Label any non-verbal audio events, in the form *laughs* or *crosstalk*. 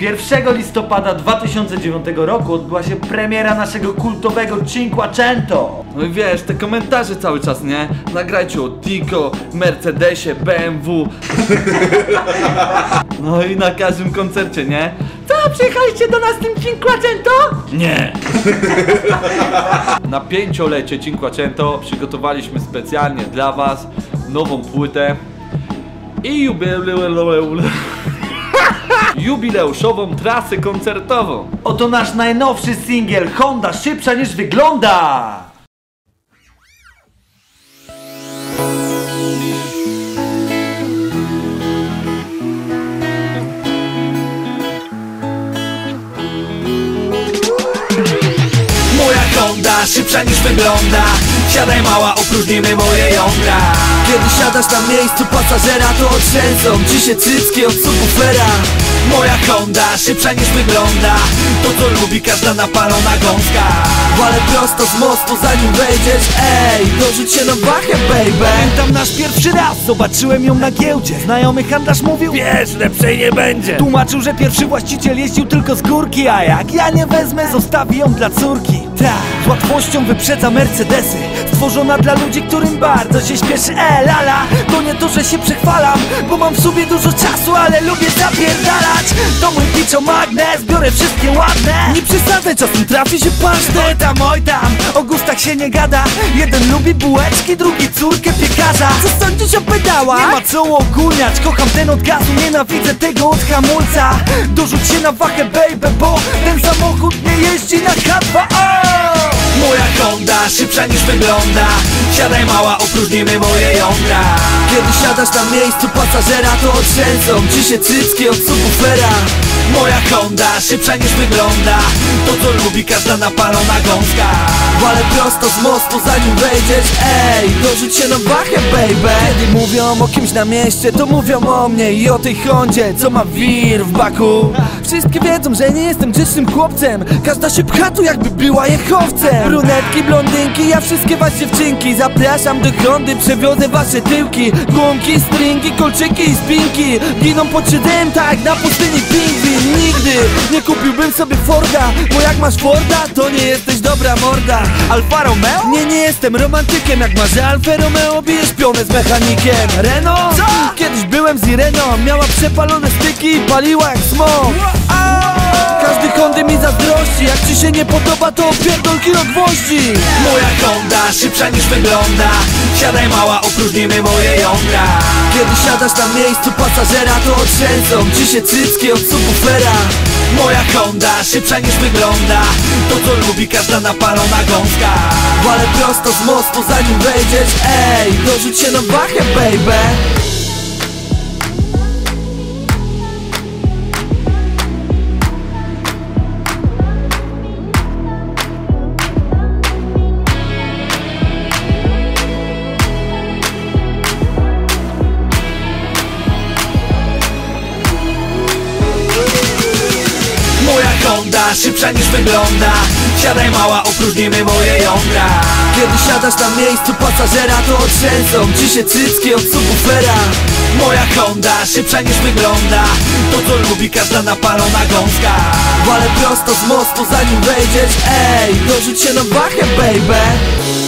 1 listopada 2009 roku odbyła się premiera naszego kultowego Cinquecento. No i wiesz, te komentarze cały czas, nie? Nagrajcie o Tico, Mercedesie, BMW. *laughs* No i na każdym koncercie, nie? Co, przyjechaliście do nas tym Cinquecento? Nie. *laughs* Na pięciolecie Cinquecento przygotowaliśmy specjalnie dla was nową płytę i jubileuszową jubileuszową trasę koncertową. Oto nasz najnowszy singiel Honda szybsza niż wygląda. Honda szybsza niż wygląda. Siadaj mała, opróżnimy moje jądra. Kiedy siadasz na miejscu pasażera To otrzęsą ci się cycki od subwoofera. Moja Honda szybsza niż wygląda. To co lubi każda napalona gąska. Wale prosto z mostu zanim wejdziesz. Ej, dorzuć się na wachę baby. Pamiętam nasz pierwszy raz, zobaczyłem ją na giełdzie. Znajomy handlarz mówił, wiesz, lepszej nie będzie. Tłumaczył, że pierwszy właściciel jeździł tylko z górki A jak ja nie wezmę, zostawi ją dla córki Z łatwością wyprzedza Mercedesy Stworzona dla ludzi, którym bardzo się śpieszy E, lala, to nie to, że się przechwalam Bo mam w sobie dużo czasu, ale lubię zapierdalać. To mój piczo magnes, biorę wszystkie ładne. Nie przesadzaj, czasem trafi się pasztet. Tam, oj tam, o gustach się nie gada. Jeden lubi bułeczki, drugi córkę piekarza. Co sądzisz o? Nie ma co ogólniać, kocham ten od gazu Nienawidzę tego od hamulca. Dorzuć się na wachę baby, bo ten samochód nie jeździ na H2O Moja szybsza niż wygląda. Siadaj mała, opróżnimy moje jądra. Kiedy siadasz na miejscu pasażera To otrzęsą ci się cycki od subwoofera. Moja Honda szybsza niż wygląda. To co lubi każda napalona gąska. Wale prosto z mostu zanim wejdziesz Ej, dorzuć się na wachę baby. Kiedy mówią o kimś na mieście, to mówią o mnie i o tej Hondzie, co ma wir w baku Wszystkie wiedzą, że nie jestem grzecznym chłopcem. Każda się pcha tu jakby była jechowcem Brunetki, blondynki, ja wszystkie was dziewczynki. Zapraszam do Hondy, przewiozę wasze tyłki. Gumki, stringi, kolczyki i spinki. Giną pod siedem, tak na pustyni pingwin. Nigdy nie kupiłbym sobie Forda Bo jak masz Forda, to nie jesteś dobra morda. Alfa Romeo? Nie, nie jestem romantykiem. Jak masz Alfa Romeo, bijesz pionę z mechanikiem. Renault? Co? Kiedyś byłem z Ireną Miała przepalone styki i paliła jak smog Jak ci się nie podoba, to opierdol kilo gwoździ. Moja Honda szybsza niż wygląda. Siadaj mała, opróżnimy moje jądra. Kiedy siadasz na miejscu pasażera To otrzęsą ci się cycki od subwoofera. Moja Honda szybsza niż wygląda. To co lubi każda napalona gąska. Wale prosto z mostu zanim wejdziesz. Ej, dorzuć się na wachę baby Szybsza niż wygląda. Siadaj mała, opróżnimy moje jądra. Kiedy siadasz na miejscu pasażera To otrzęsą ci się cycki od subwoofera. Moja Honda szybsza niż wygląda. To co lubi każda napalona gąska. Wale prosto z mostu zanim wejdziesz. Ej, dorzuć się na wachę baby